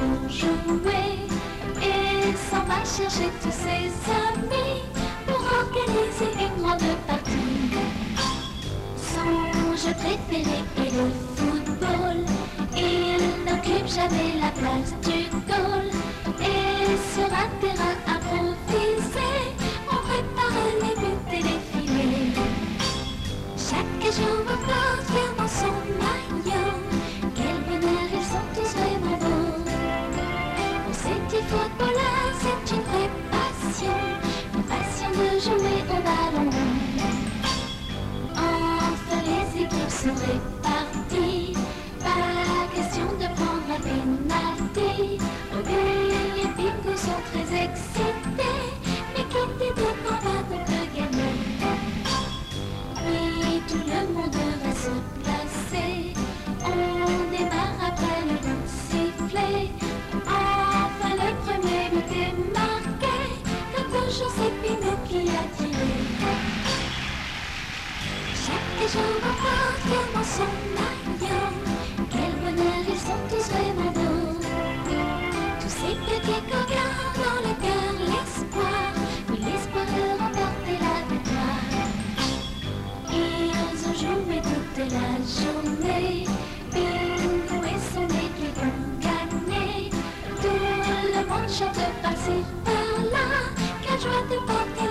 vont jouer et s'en va chercher tous ses amis pour organiser une grande partie. Son jeu préféré est le football. Il n'occupe jamais la place du goal et sur un terrain improvisé, on prépare les buts et les. Chaque jour, petits footballeurs, c'est une vraie passion. Une passion de jouer au ballon. Enfin, les équipes sont réparties. Pinot qui a tiré. Chaque jour fier dans son maillot. Quel bonheur, ils sont tous vraiment beaux. Tous ces petits coquins dans le cœur, l'espoir. Oui, l'espoir de remporter la victoire. Ils ont joué toute la journée. Chante par-ci, par-là. Treasure.